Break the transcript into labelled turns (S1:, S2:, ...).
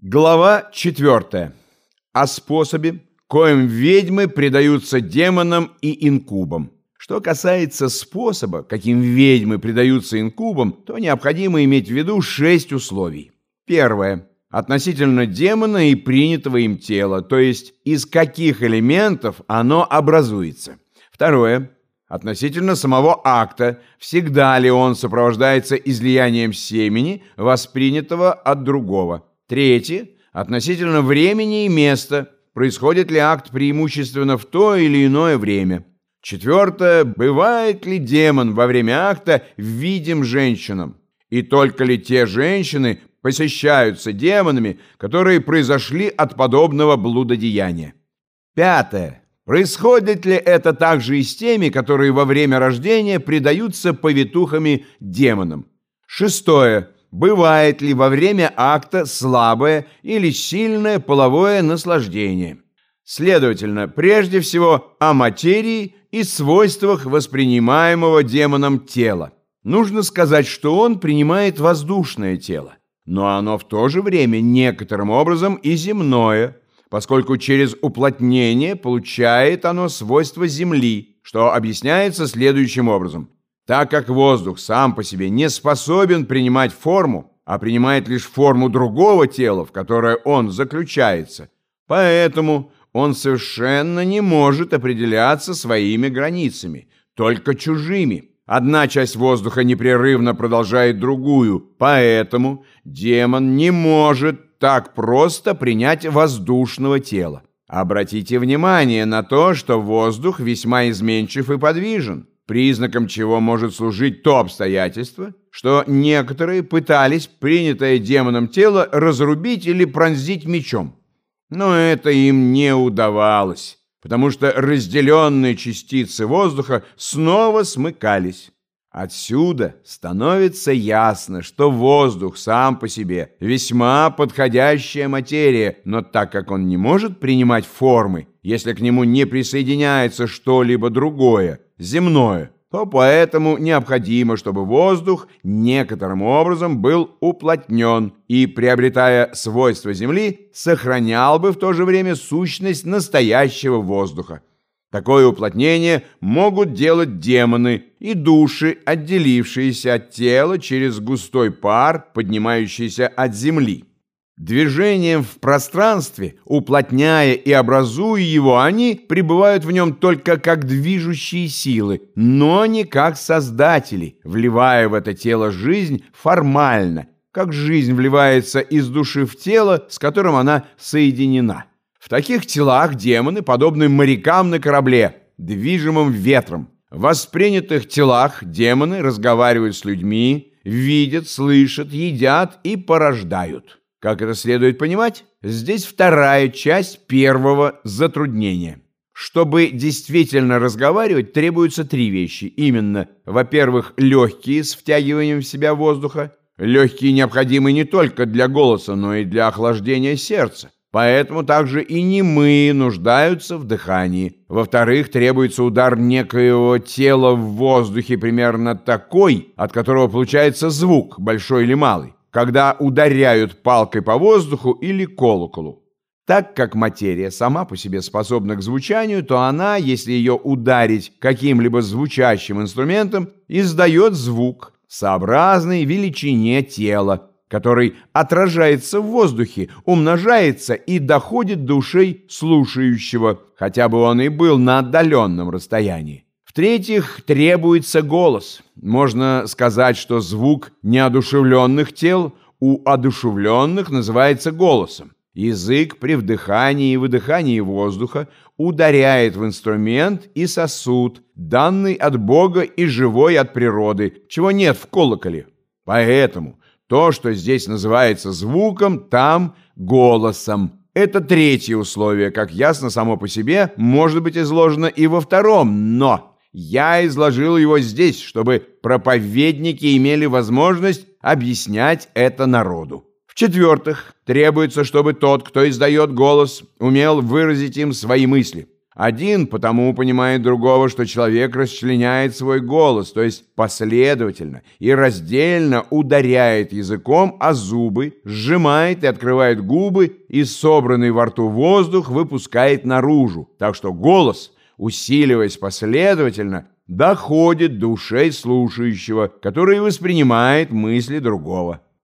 S1: Глава 4. О способе, коим ведьмы предаются демонам и инкубам. Что касается способа, каким ведьмы предаются инкубам, то необходимо иметь в виду шесть условий. Первое. Относительно демона и принятого им тела, то есть из каких элементов оно образуется. Второе. Относительно самого акта, всегда ли он сопровождается излиянием семени, воспринятого от другого. Третье. Относительно времени и места. Происходит ли акт преимущественно в то или иное время. Четвертое. Бывает ли демон во время акта видим женщинам? И только ли те женщины посещаются демонами, которые произошли от подобного блудодеяния? Пятое. Происходит ли это также и с теми, которые во время рождения предаются повитухами демонам? Шестое бывает ли во время акта слабое или сильное половое наслаждение. Следовательно, прежде всего о материи и свойствах воспринимаемого демоном тела. Нужно сказать, что он принимает воздушное тело, но оно в то же время некоторым образом и земное, поскольку через уплотнение получает оно свойства земли, что объясняется следующим образом – так как воздух сам по себе не способен принимать форму, а принимает лишь форму другого тела, в которое он заключается, поэтому он совершенно не может определяться своими границами, только чужими. Одна часть воздуха непрерывно продолжает другую, поэтому демон не может так просто принять воздушного тела. Обратите внимание на то, что воздух весьма изменчив и подвижен признаком чего может служить то обстоятельство, что некоторые пытались принятое демоном тело разрубить или пронзить мечом. Но это им не удавалось, потому что разделенные частицы воздуха снова смыкались. Отсюда становится ясно, что воздух сам по себе весьма подходящая материя, но так как он не может принимать формы, если к нему не присоединяется что-либо другое, земное, то поэтому необходимо, чтобы воздух некоторым образом был уплотнен и, приобретая свойства Земли, сохранял бы в то же время сущность настоящего воздуха. Такое уплотнение могут делать демоны и души, отделившиеся от тела через густой пар, поднимающийся от земли. Движением в пространстве, уплотняя и образуя его, они пребывают в нем только как движущие силы, но не как создатели, вливая в это тело жизнь формально, как жизнь вливается из души в тело, с которым она соединена. В таких телах демоны подобны морякам на корабле, движимым ветром. В воспринятых телах демоны разговаривают с людьми, видят, слышат, едят и порождают. Как это следует понимать, здесь вторая часть первого затруднения. Чтобы действительно разговаривать, требуются три вещи. Именно, во-первых, легкие с втягиванием в себя воздуха. Легкие необходимы не только для голоса, но и для охлаждения сердца. Поэтому также и немые нуждаются в дыхании. Во-вторых, требуется удар некоего тела в воздухе примерно такой, от которого получается звук, большой или малый когда ударяют палкой по воздуху или колоколу. Так как материя сама по себе способна к звучанию, то она, если ее ударить каким-либо звучащим инструментом, издает звук, сообразный величине тела, который отражается в воздухе, умножается и доходит до ушей слушающего, хотя бы он и был на отдаленном расстоянии. В-третьих, требуется голос. Можно сказать, что звук неодушевленных тел у одушевленных называется голосом. Язык при вдыхании и выдыхании воздуха ударяет в инструмент и сосуд, данный от Бога и живой от природы, чего нет в колоколе. Поэтому то, что здесь называется звуком, там голосом. Это третье условие, как ясно само по себе, может быть изложено и во втором, но я изложил его здесь, чтобы проповедники имели возможность объяснять это народу. В-четвертых, требуется, чтобы тот, кто издает голос, умел выразить им свои мысли. Один потому понимает другого, что человек расчленяет свой голос, то есть последовательно и раздельно ударяет языком о зубы, сжимает и открывает губы и собранный во рту воздух выпускает наружу, так что голос, усиливаясь последовательно, доходит до ушей слушающего, который воспринимает мысли другого.